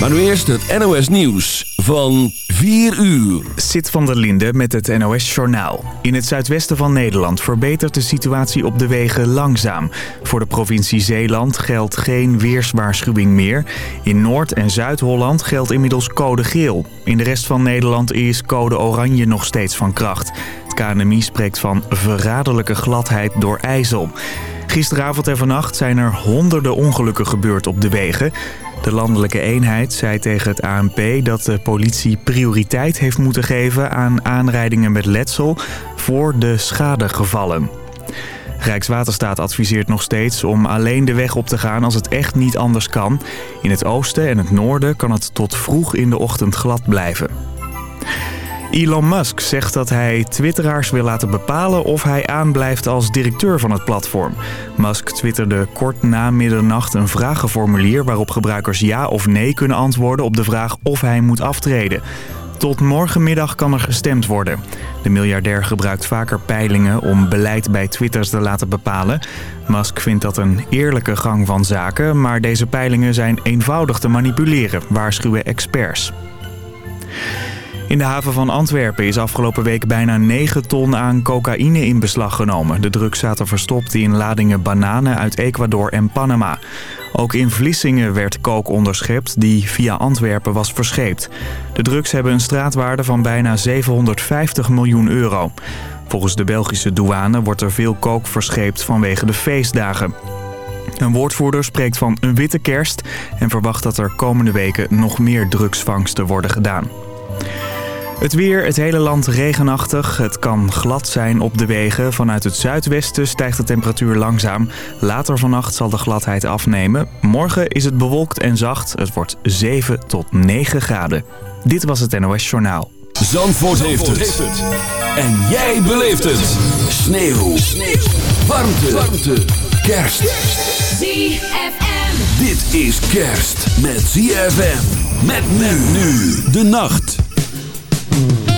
Maar nu eerst het NOS Nieuws van 4 uur. Sit van der Linde met het NOS Journaal. In het zuidwesten van Nederland verbetert de situatie op de wegen langzaam. Voor de provincie Zeeland geldt geen weerswaarschuwing meer. In Noord- en Zuid-Holland geldt inmiddels code geel. In de rest van Nederland is code oranje nog steeds van kracht. Het KNMI spreekt van verraderlijke gladheid door ijzel. Gisteravond en vannacht zijn er honderden ongelukken gebeurd op de wegen. De landelijke eenheid zei tegen het ANP dat de politie prioriteit heeft moeten geven aan aanrijdingen met letsel voor de schadegevallen. Rijkswaterstaat adviseert nog steeds om alleen de weg op te gaan als het echt niet anders kan. In het oosten en het noorden kan het tot vroeg in de ochtend glad blijven. Elon Musk zegt dat hij twitteraars wil laten bepalen of hij aanblijft als directeur van het platform. Musk twitterde kort na middernacht een vragenformulier waarop gebruikers ja of nee kunnen antwoorden op de vraag of hij moet aftreden. Tot morgenmiddag kan er gestemd worden. De miljardair gebruikt vaker peilingen om beleid bij Twitter te laten bepalen. Musk vindt dat een eerlijke gang van zaken, maar deze peilingen zijn eenvoudig te manipuleren, waarschuwen experts. In de haven van Antwerpen is afgelopen week bijna 9 ton aan cocaïne in beslag genomen. De drugs zaten verstopt in ladingen bananen uit Ecuador en Panama. Ook in Vlissingen werd kook onderschept die via Antwerpen was verscheept. De drugs hebben een straatwaarde van bijna 750 miljoen euro. Volgens de Belgische douane wordt er veel kook verscheept vanwege de feestdagen. Een woordvoerder spreekt van een witte kerst en verwacht dat er komende weken nog meer drugsvangsten worden gedaan. Het weer, het hele land regenachtig. Het kan glad zijn op de wegen. Vanuit het zuidwesten stijgt de temperatuur langzaam. Later vannacht zal de gladheid afnemen. Morgen is het bewolkt en zacht. Het wordt 7 tot 9 graden. Dit was het NOS Journaal. Zandvoort, heeft, het. En jij beleeft het. Sneeuw. Sneeuw. Warmte. Warmte. Kerst. ZFM. Dit is kerst met ZFM. Met men nu de nacht. I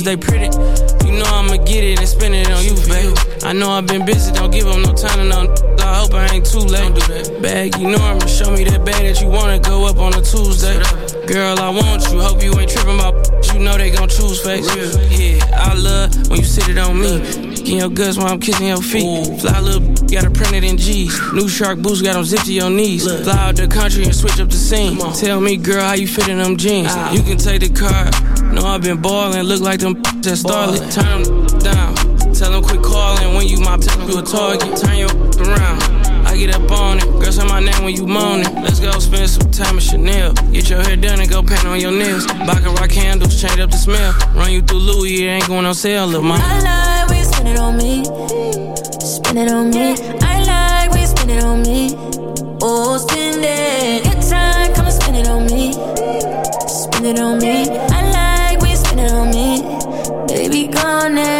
As they pretty, you know I'ma get it and spend it on you, babe. I know I've been busy, don't give them no time to know. I hope I ain't too late. Do that. Bag, you know I'ma show me that bag that you wanna go up on a Tuesday. Girl, I want you, hope you ain't tripping about. Know they gon' choose face. Yeah, I love when you sit it on me. Kicking your guts while I'm kissing your feet. Fly little, got it printed in G's. New shark boots got them zipped to your knees. Fly out the country and switch up the scene. Tell me, girl, how you fit in them jeans. You can take the car. Know I've been ballin', look like them that Starlet. Turn them down. Tell them quit calling when you my you a target. Turn your around. Get up on it. Girl, say my name when you moan it. Let's go spend some time at Chanel. Get your hair done and go paint on your nails. Baccarat candles, change up the smell. Run you through Louis, it ain't going on sale, little mama. I like when you spend it on me. Spend it on me. I like when you spend it on me. Oh, spend it. Good time, come and spend it on me. Spend it on me. I like when you spend it on me. Baby, gone and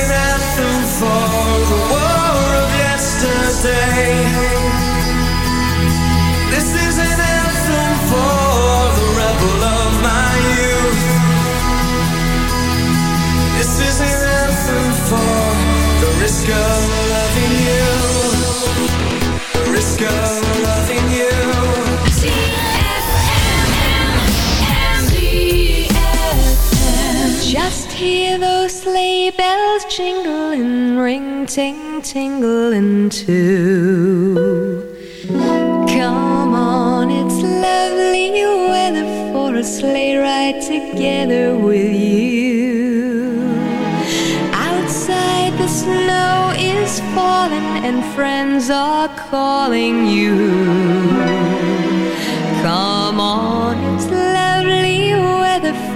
an anthem for the war of yesterday. This is an anthem for the rebel of my youth. This is an anthem for the risk of loving you. The risk of loving you. Just hear the sleigh bells jingling, ring ting tingling too. Come on, it's lovely weather for a sleigh ride together with you. Outside the snow is falling and friends are calling you. Come on, it's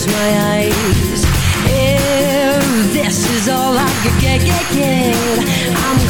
Close my eyes. If this is all I could get, get, get, I'm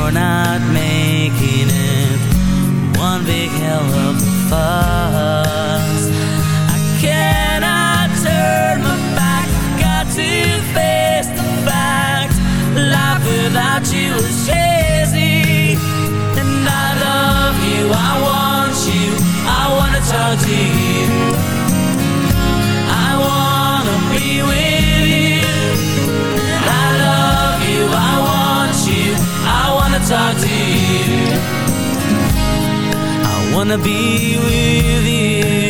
I'm sure not making it one big hell of a fuss. I cannot turn my back. Got to face the fact. Life without you is crazy. And I love you. I want you. I wanna talk to you. I wanna be with you. I wanna be with you.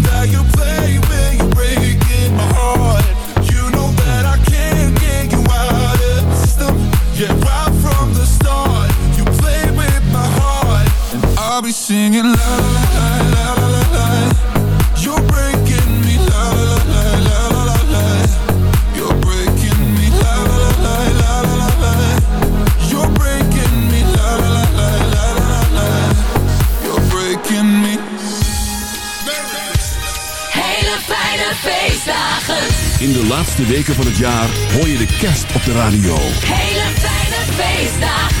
and I'll be singing la la la la la la la. You're breaking me la la la la la la la. You're breaking me la la la la la la la. You're breaking me la la la la la la la. You're breaking me. Hele fijne feestdagen. In de laatste weken van het jaar hoor je de kerst op de radio. Hele fijne feestdagen.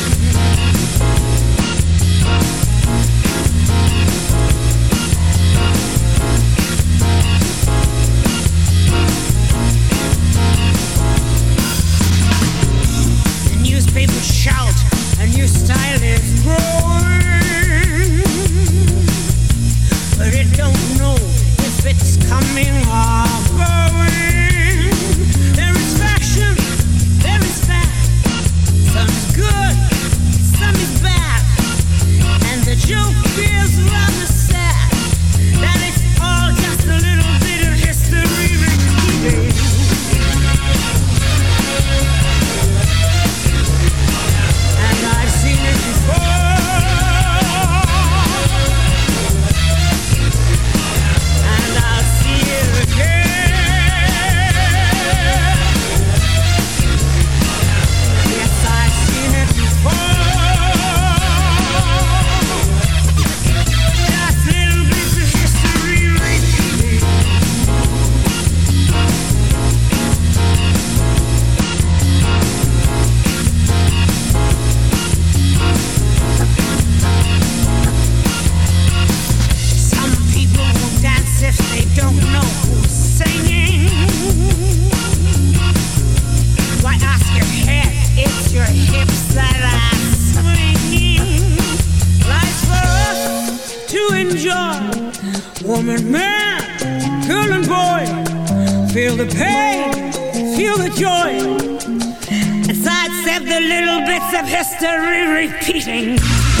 History repeating.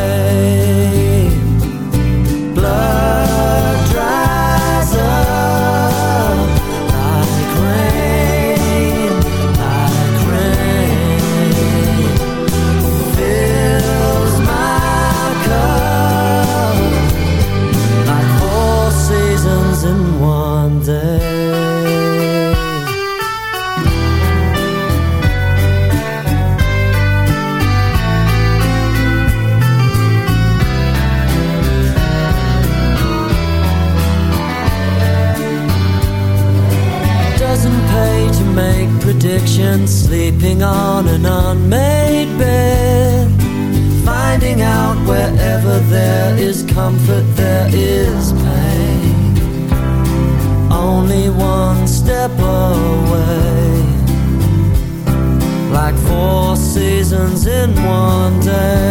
In one day.